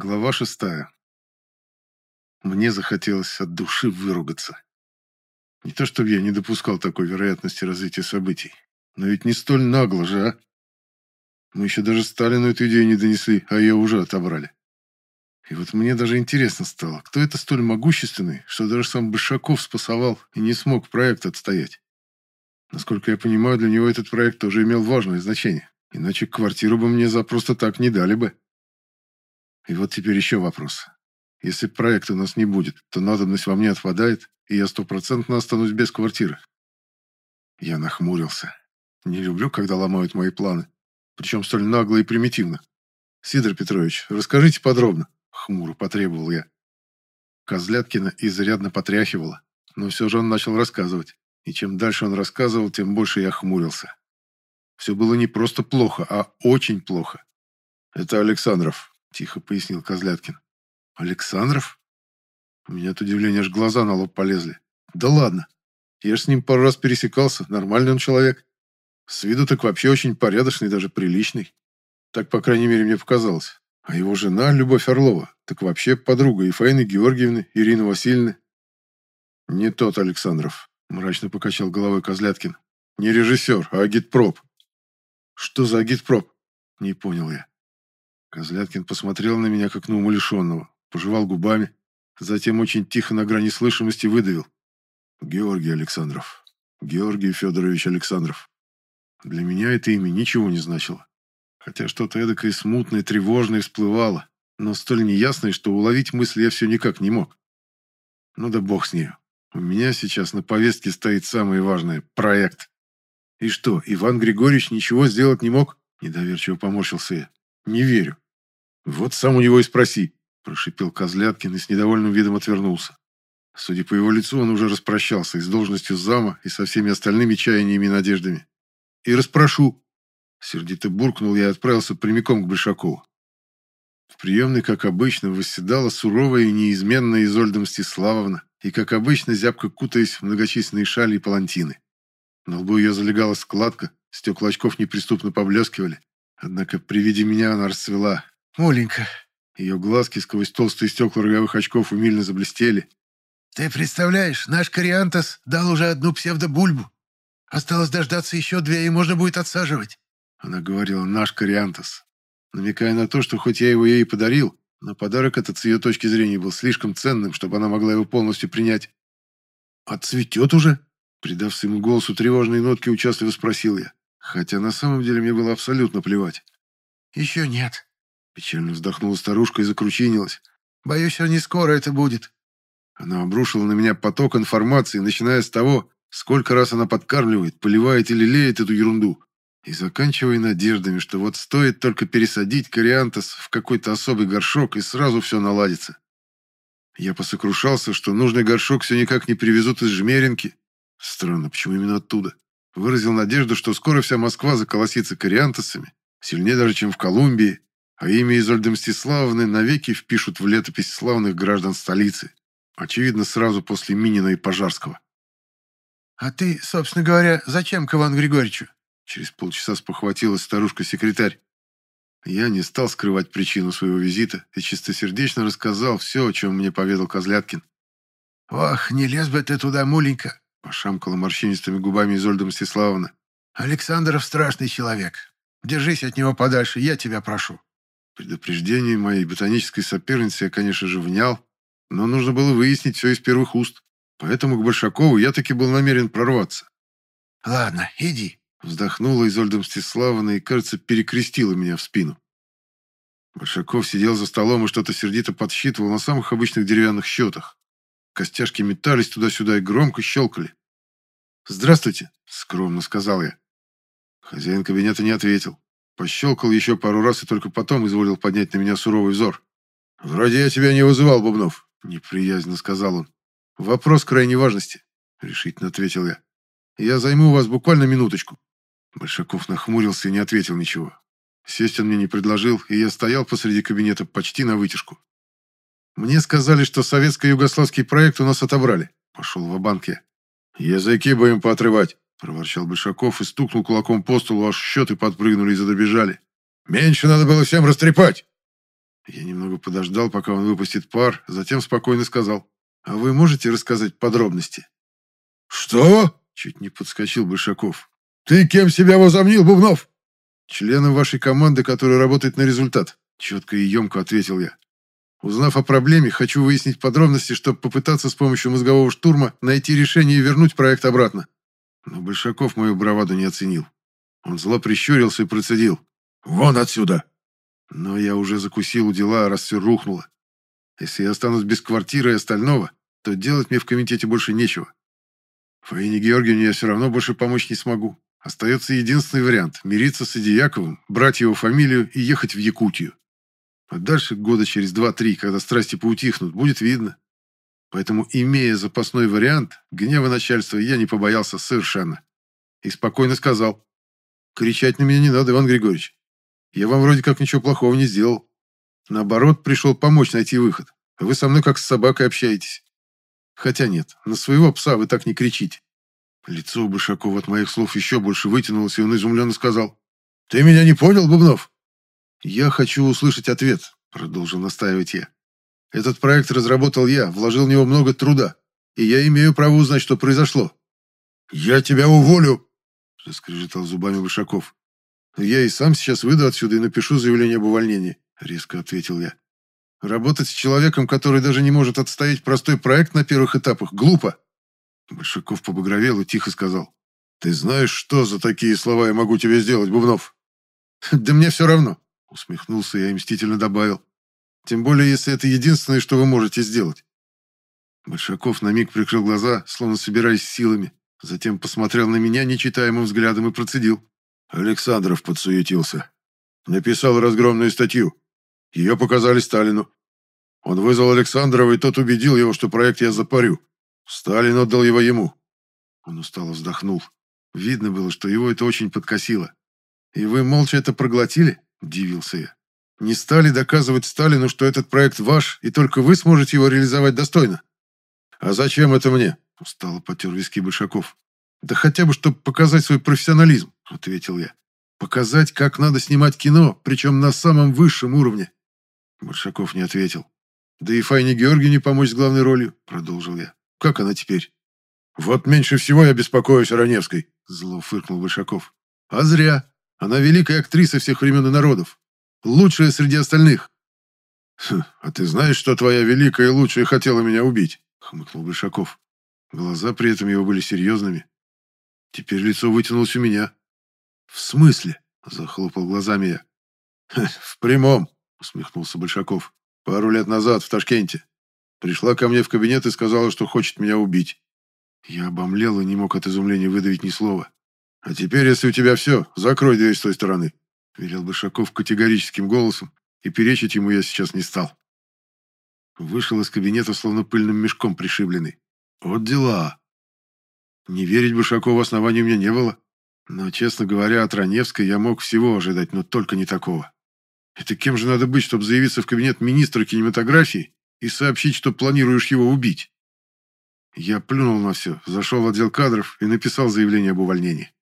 Глава шестая. Мне захотелось от души выругаться. Не то чтобы я не допускал такой вероятности развития событий, но ведь не столь нагло же, а? Мы еще даже Сталину эту идею не донесли, а ее уже отобрали. И вот мне даже интересно стало, кто это столь могущественный, что даже сам Бышаков спасовал и не смог проект отстоять. Насколько я понимаю, для него этот проект тоже имел важное значение, иначе квартиру бы мне за просто так не дали бы. И вот теперь еще вопрос. Если проекта у нас не будет, то надобность во мне отпадает, и я стопроцентно останусь без квартиры. Я нахмурился. Не люблю, когда ломают мои планы. Причем столь нагло и примитивно. Сидор Петрович, расскажите подробно. Хмуро потребовал я. Козляткина изрядно потряхивала, но все же он начал рассказывать. И чем дальше он рассказывал, тем больше я хмурился. Все было не просто плохо, а очень плохо. Это Александров, — тихо пояснил Козляткин. «Александров?» У меня от удивления аж глаза на лоб полезли. «Да ладно. Я ж с ним пару раз пересекался. Нормальный он человек. С виду так вообще очень порядочный, даже приличный. Так, по крайней мере, мне показалось. А его жена, Любовь Орлова, так вообще подруга и Фаины Георгиевны, Ирины Васильевны. «Не тот Александров», — мрачно покачал головой Козляткин. «Не режиссер, а агитпроп». «Что за агитпроп?» — не понял я. Козляткин посмотрел на меня, как на умалишенного, пожевал губами, затем очень тихо на грани слышимости выдавил. «Георгий Александров. Георгий Федорович Александров». Для меня это имя ничего не значило. Хотя что-то эдакое смутное, тревожное всплывало, но столь неясное, что уловить мысль я все никак не мог. Ну да бог с нею. У меня сейчас на повестке стоит самое важное – проект. И что, Иван Григорьевич ничего сделать не мог? Недоверчиво поморщился я. Не верю. Вот сам у него и спроси, прошипел Козляткин и с недовольным видом отвернулся. Судя по его лицу, он уже распрощался и с должностью зама, и со всеми остальными чаяниями и надеждами. И расспрошу. Сердито буркнул я и отправился прямиком к Большакову. В приемной, как обычно, восседала суровая и неизменная Изольда Мстиславовна, и, как обычно, зябко кутаясь в многочисленные шали и палантины. На лбу ее залегала складка, стекла очков неприступно поблескивали, Однако при виде меня она расцвела. «Оленька!» Ее глазки сквозь толстые стекла роговых очков умильно заблестели. «Ты представляешь, наш Кориантос дал уже одну псевдобульбу. Осталось дождаться еще две, и можно будет отсаживать». Она говорила «наш Кориантос», намекая на то, что хоть я его ей подарил, но подарок этот с ее точки зрения был слишком ценным, чтобы она могла его полностью принять. «Отцветет уже?» Придав своему голосу тревожные нотки, участливо спросил я. Хотя на самом деле мне было абсолютно плевать. «Еще нет», — печально вздохнула старушка и закручинилась. «Боюсь, не скоро это будет». Она обрушила на меня поток информации, начиная с того, сколько раз она подкармливает, поливает или леет эту ерунду, и заканчивая надеждами, что вот стоит только пересадить кориантос в какой-то особый горшок, и сразу все наладится. Я посокрушался, что нужный горшок все никак не привезут из Жмеринки. Странно, почему именно оттуда? Выразил надежду, что скоро вся Москва заколосится кориантосами, сильнее даже, чем в Колумбии, а имя Изольды Мстиславовны навеки впишут в летопись славных граждан столицы, очевидно, сразу после Минина и Пожарского. «А ты, собственно говоря, зачем к Ивану Григорьевичу?» Через полчаса спохватилась старушка-секретарь. Я не стал скрывать причину своего визита и чистосердечно рассказал все, о чем мне поведал Козляткин. «Ох, не лез бы ты туда, муленька!» Пошамкала морщинистыми губами Изольда Мстиславовна. «Александров страшный человек. Держись от него подальше, я тебя прошу». Предупреждение моей ботанической соперницы я, конечно же, внял, но нужно было выяснить все из первых уст. Поэтому к Большакову я таки был намерен прорваться. «Ладно, иди», — вздохнула Изольда Мстиславовна и, кажется, перекрестила меня в спину. Большаков сидел за столом и что-то сердито подсчитывал на самых обычных деревянных счетах. Костяшки метались туда-сюда и громко щелкали. «Здравствуйте», — скромно сказал я. Хозяин кабинета не ответил. Пощелкал еще пару раз и только потом изволил поднять на меня суровый взор. «Вроде я тебя не вызывал, Бубнов», — неприязненно сказал он. «Вопрос крайней важности», — решительно ответил я. «Я займу вас буквально минуточку». Большаков нахмурился и не ответил ничего. Сесть он мне не предложил, и я стоял посреди кабинета почти на вытяжку. Мне сказали, что советско-югославский проект у нас отобрали. Пошел в банке. Языки будем поотрывать, проворчал Большаков и стукнул кулаком по столу, аж счеты подпрыгнули и задобежали. Меньше надо было всем растрепать. Я немного подождал, пока он выпустит пар, затем спокойно сказал. «А вы можете рассказать подробности?» «Что?» — чуть не подскочил Большаков. «Ты кем себя возомнил, Бубнов?» «Членом вашей команды, который работает на результат», — четко и емко ответил я. Узнав о проблеме, хочу выяснить подробности, чтобы попытаться с помощью мозгового штурма найти решение и вернуть проект обратно. Но Большаков мою браваду не оценил. Он зло прищурился и процедил. «Вон отсюда!» Но я уже закусил у дела, раз все рухнуло. Если я останусь без квартиры и остального, то делать мне в комитете больше нечего. Фаине Георгиевне я все равно больше помочь не смогу. Остается единственный вариант – мириться с Идияковым, брать его фамилию и ехать в Якутию. А дальше, года через два-три, когда страсти поутихнут, будет видно. Поэтому, имея запасной вариант, гнева начальства я не побоялся совершенно. И спокойно сказал. «Кричать на меня не надо, Иван Григорьевич. Я вам вроде как ничего плохого не сделал. Наоборот, пришел помочь найти выход. Вы со мной как с собакой общаетесь. Хотя нет, на своего пса вы так не кричите». Лицо у Бышакова от моих слов еще больше вытянулось, и он изумленно сказал. «Ты меня не понял, Бубнов?» «Я хочу услышать ответ», — продолжил настаивать я. «Этот проект разработал я, вложил в него много труда, и я имею право узнать, что произошло». «Я тебя уволю!» — раскрежетал зубами Вышаков. «Я и сам сейчас выйду отсюда и напишу заявление об увольнении», — резко ответил я. «Работать с человеком, который даже не может отстоять простой проект на первых этапах, глупо». Большаков побагровел и тихо сказал. «Ты знаешь, что за такие слова я могу тебе сделать, Бубнов?» «Да мне все равно», Усмехнулся я и мстительно добавил. Тем более, если это единственное, что вы можете сделать. Большаков на миг прикрыл глаза, словно собираясь силами. Затем посмотрел на меня нечитаемым взглядом и процедил. Александров подсуетился. Написал разгромную статью. Ее показали Сталину. Он вызвал Александрова, и тот убедил его, что проект я запарю. Сталин отдал его ему. Он устало вздохнул. Видно было, что его это очень подкосило. «И вы молча это проглотили?» – удивился я. «Не стали доказывать Сталину, что этот проект ваш, и только вы сможете его реализовать достойно?» «А зачем это мне?» – устало потер виски Большаков. «Да хотя бы, чтобы показать свой профессионализм», – ответил я. «Показать, как надо снимать кино, причем на самом высшем уровне». Большаков не ответил. «Да и Файне Георгиевне помочь с главной ролью», – продолжил я. «Как она теперь?» «Вот меньше всего я беспокоюсь о Раневской», – зло фыркнул Большаков. «А зря. Она великая актриса всех времен и народов. Лучшая среди остальных. Хм, «А ты знаешь, что твоя великая и лучшая хотела меня убить?» — хмыкнул Большаков. Глаза при этом его были серьезными. Теперь лицо вытянулось у меня. «В смысле?» — захлопал глазами я. «В прямом», — усмехнулся Большаков. «Пару лет назад в Ташкенте. Пришла ко мне в кабинет и сказала, что хочет меня убить». Я обомлел и не мог от изумления выдавить ни слова. «А теперь, если у тебя все, закрой дверь с той стороны», — велел Бышаков категорическим голосом, и перечить ему я сейчас не стал. Вышел из кабинета, словно пыльным мешком пришибленный. Вот дела. Не верить Бышакову оснований у меня не было. Но, честно говоря, от Раневской я мог всего ожидать, но только не такого. Это кем же надо быть, чтобы заявиться в кабинет министра кинематографии и сообщить, что планируешь его убить? Я плюнул на все, зашел в отдел кадров и написал заявление об увольнении.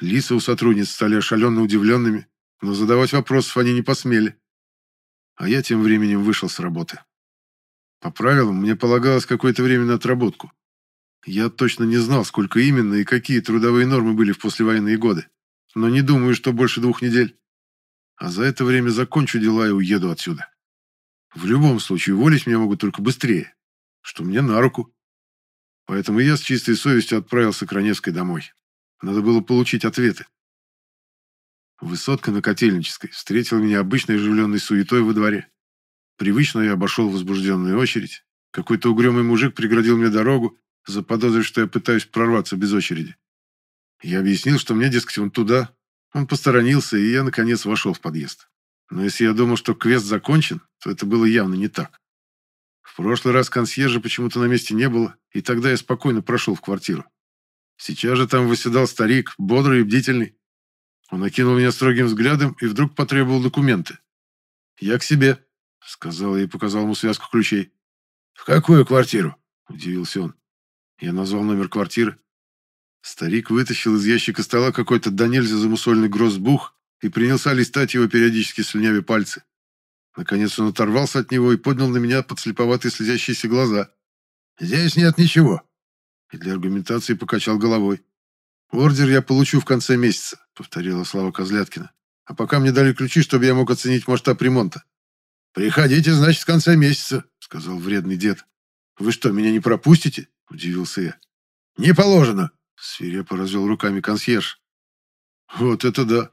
Лица у сотрудниц стали ошаленно удивленными, но задавать вопросов они не посмели. А я тем временем вышел с работы. По правилам, мне полагалось какое-то время на отработку. Я точно не знал, сколько именно и какие трудовые нормы были в послевоенные годы, но не думаю, что больше двух недель. А за это время закончу дела и уеду отсюда. В любом случае, уволить меня могут только быстрее, что мне на руку. Поэтому я с чистой совестью отправился к Раневской домой. Надо было получить ответы. Высотка на Котельнической встретила меня обычной оживленной суетой во дворе. Привычно я обошел возбужденную очередь. Какой-то угрюмый мужик преградил мне дорогу, заподозрив, что я пытаюсь прорваться без очереди. Я объяснил, что мне, дескать, вон туда. Он посторонился, и я, наконец, вошел в подъезд. Но если я думал, что квест закончен, то это было явно не так. В прошлый раз консьержа почему-то на месте не было, и тогда я спокойно прошел в квартиру. Сейчас же там восседал старик, бодрый и бдительный. Он окинул меня строгим взглядом и вдруг потребовал документы. «Я к себе», — сказал я и показал ему связку ключей. «В какую квартиру?» — удивился он. Я назвал номер квартиры. Старик вытащил из ящика стола какой-то до нельзя замусольный гроссбух и принялся листать его периодически слюнявя пальцы. Наконец он оторвался от него и поднял на меня подслеповатые слезящиеся глаза. «Здесь нет ничего». И для аргументации покачал головой. «Ордер я получу в конце месяца», — повторила Слава Козляткина. «А пока мне дали ключи, чтобы я мог оценить масштаб ремонта». «Приходите, значит, в конце месяца», — сказал вредный дед. «Вы что, меня не пропустите?» — удивился я. «Не положено», — свирепо развел руками консьерж. «Вот это да!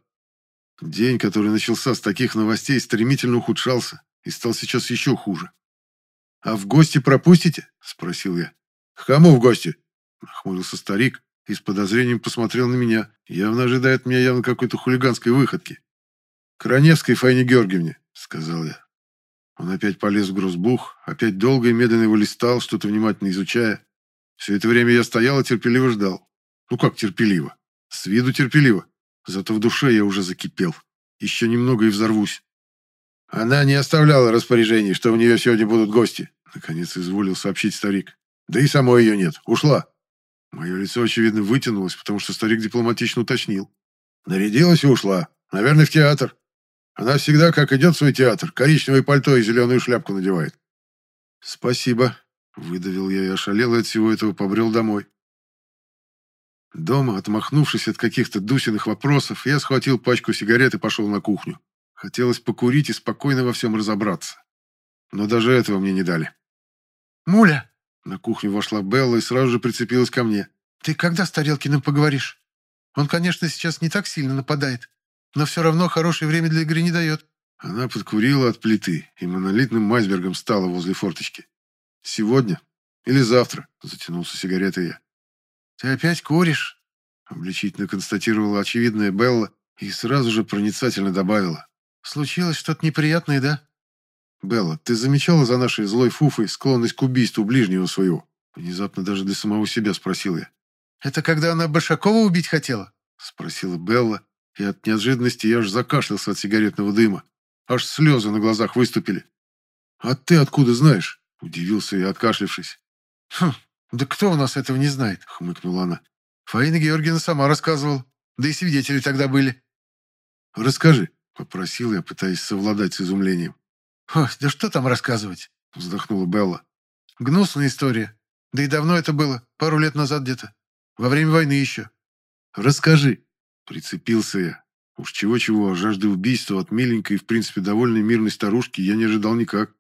День, который начался с таких новостей, стремительно ухудшался и стал сейчас еще хуже. «А в гости пропустите?» – спросил я. «К кому в гости?» – нахмурился старик и с подозрением посмотрел на меня, явно ожидает меня явно какой-то хулиганской выходки. «К Раневской Фаине Георгиевне», – сказал я. Он опять полез в грузбух, опять долго и медленно его листал, что-то внимательно изучая. Все это время я стоял и терпеливо ждал. Ну как терпеливо? С виду терпеливо. Зато в душе я уже закипел. Еще немного и взорвусь. Она не оставляла распоряжений, что у нее сегодня будут гости. Наконец изволил сообщить старик. Да и самой ее нет. Ушла. Мое лицо, очевидно, вытянулось, потому что старик дипломатично уточнил. Нарядилась и ушла. Наверное, в театр. Она всегда, как идет в свой театр, коричневое пальто и зеленую шляпку надевает. «Спасибо», — выдавил я и ошалел от всего этого побрел домой. Дома, отмахнувшись от каких-то Дусиных вопросов, я схватил пачку сигарет и пошел на кухню. Хотелось покурить и спокойно во всем разобраться. Но даже этого мне не дали. «Муля!» На кухню вошла Белла и сразу же прицепилась ко мне. «Ты когда с Тарелкиным поговоришь? Он, конечно, сейчас не так сильно нападает, но все равно хорошее время для игры не дает». Она подкурила от плиты и монолитным майсбергом стала возле форточки. «Сегодня или завтра?» – затянулся сигаретой я. «Ты опять куришь?» — обличительно констатировала очевидная Белла и сразу же проницательно добавила. «Случилось что-то неприятное, да?» «Белла, ты замечала за нашей злой фуфой склонность к убийству ближнего своего?» Внезапно даже для самого себя спросил я. «Это когда она Башакова убить хотела?» Спросила Белла, и от неожиданности я аж закашлялся от сигаретного дыма. Аж слезы на глазах выступили. «А ты откуда знаешь?» – удивился я, откашлившись. «Хм, «Да кто у нас этого не знает?» — хмыкнула она. «Фаина Георгиевна сама рассказывала. Да и свидетели тогда были». «Расскажи», — попросил я, пытаясь совладать с изумлением. «Ой, да что там рассказывать?» — вздохнула Белла. «Гнусная история. Да и давно это было, пару лет назад где-то. Во время войны еще». «Расскажи», — прицепился я. Уж чего-чего, а жажды убийства от миленькой и, в принципе, довольной мирной старушки я не ожидал никак.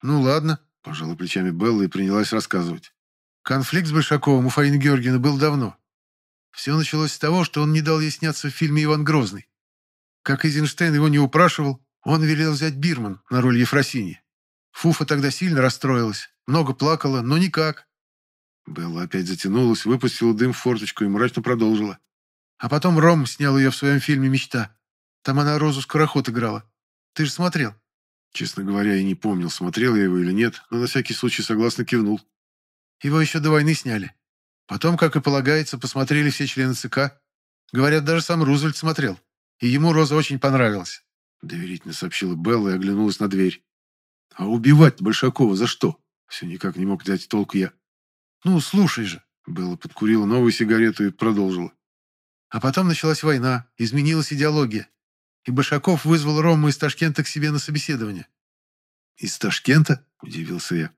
«Ну ладно», — пожала плечами Белла и принялась рассказывать. Конфликт с Большаковым у Фаины Георгиевны был давно. Все началось с того, что он не дал ей сняться в фильме «Иван Грозный». Как Эйзенштейн его не упрашивал, он велел взять Бирман на роль Ефросини. Фуфа тогда сильно расстроилась, много плакала, но никак. Белла опять затянулась, выпустила дым в форточку и мрачно продолжила. А потом Ром снял ее в своем фильме «Мечта». Там она Розу Скороход играла. Ты же смотрел? Честно говоря, я не помнил, смотрел я его или нет, но на всякий случай согласно кивнул. Его еще до войны сняли. Потом, как и полагается, посмотрели все члены ЦК. Говорят, даже сам Рузвельт смотрел. И ему Роза очень понравилась. Доверительно сообщила Белла и оглянулась на дверь. А убивать Большакова за что? Все никак не мог дать толк я. Ну, слушай же. Белла подкурила новую сигарету и продолжила. А потом началась война, изменилась идеология. И Башаков вызвал Рому из Ташкента к себе на собеседование. «Из Ташкента?» – удивился я.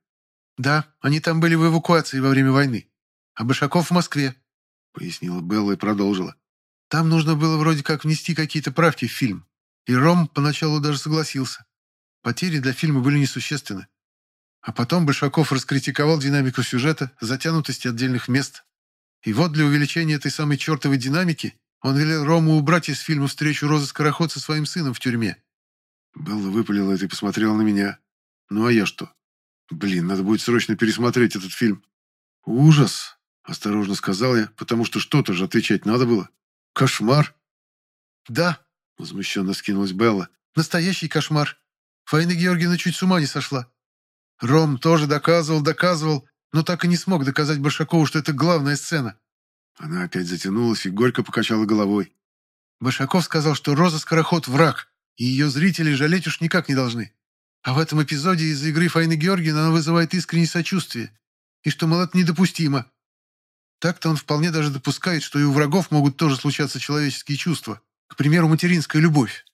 «Да, они там были в эвакуации во время войны. А Башаков в Москве», — пояснила Белла и продолжила. «Там нужно было вроде как внести какие-то правки в фильм. И Ром поначалу даже согласился. Потери для фильма были несущественны. А потом Большаков раскритиковал динамику сюжета, затянутости отдельных мест. И вот для увеличения этой самой чертовой динамики он велел Рому убрать из фильма встречу Розы Скороход со своим сыном в тюрьме. Белла выпалила это и посмотрела на меня. Ну а я что? Блин, надо будет срочно пересмотреть этот фильм. Ужас, осторожно сказал я, потому что что-то же отвечать надо было. Кошмар. Да, возмущенно скинулась Белла. Настоящий кошмар. Фаина Георгиевна чуть с ума не сошла. Ром тоже доказывал, доказывал, но так и не смог доказать Башакову, что это главная сцена. Она опять затянулась и горько покачала головой. Башаков сказал, что Роза Скороход враг, и ее зрители жалеть уж никак не должны. А в этом эпизоде из-за игры Фаины Георгиевны она вызывает искреннее сочувствие. И что, мол, это недопустимо. Так-то он вполне даже допускает, что и у врагов могут тоже случаться человеческие чувства. К примеру, материнская любовь.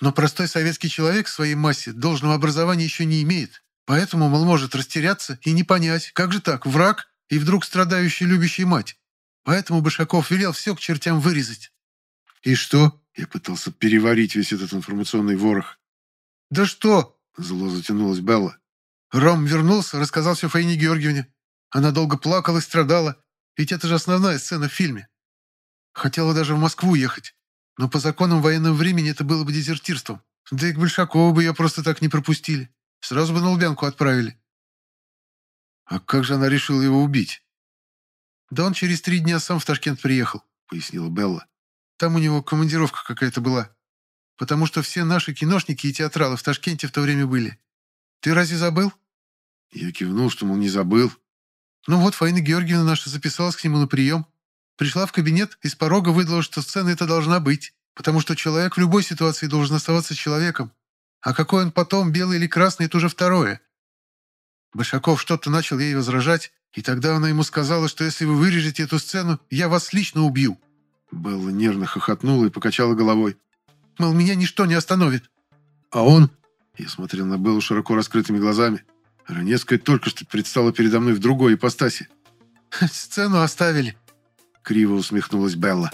Но простой советский человек в своей массе должного образования еще не имеет. Поэтому, мол, может растеряться и не понять, как же так, враг и вдруг страдающий любящий мать. Поэтому Башаков велел все к чертям вырезать. И что? Я пытался переварить весь этот информационный ворох. Да что? Зло затянулась Белла. Ром вернулся, рассказал все Фаине Георгиевне. Она долго плакала и страдала, ведь это же основная сцена в фильме. Хотела даже в Москву ехать, но по законам военного времени это было бы дезертирством. Да и к Большакову бы ее просто так не пропустили. Сразу бы на Лубянку отправили. А как же она решила его убить? Да он через три дня сам в Ташкент приехал, пояснила Белла. Там у него командировка какая-то была. Потому что все наши киношники и театралы в Ташкенте в то время были. Ты разве забыл? Я кивнул, что, мол, не забыл. Ну вот, Фаина Георгиевна наша записалась к нему на прием. Пришла в кабинет и с порога выдала, что сцена эта должна быть, потому что человек в любой ситуации должен оставаться человеком. А какой он потом, белый или красный, это уже второе. Большаков что-то начал ей возражать, и тогда она ему сказала, что если вы вырежете эту сцену, я вас лично убью. Белла нервно хохотнула и покачала головой. Мол, меня ничто не остановит. А он? Я смотрел на Беллу широко раскрытыми глазами. Ранецкая только что предстала передо мной в другой ипостаси. «Сцену оставили», — криво усмехнулась Белла.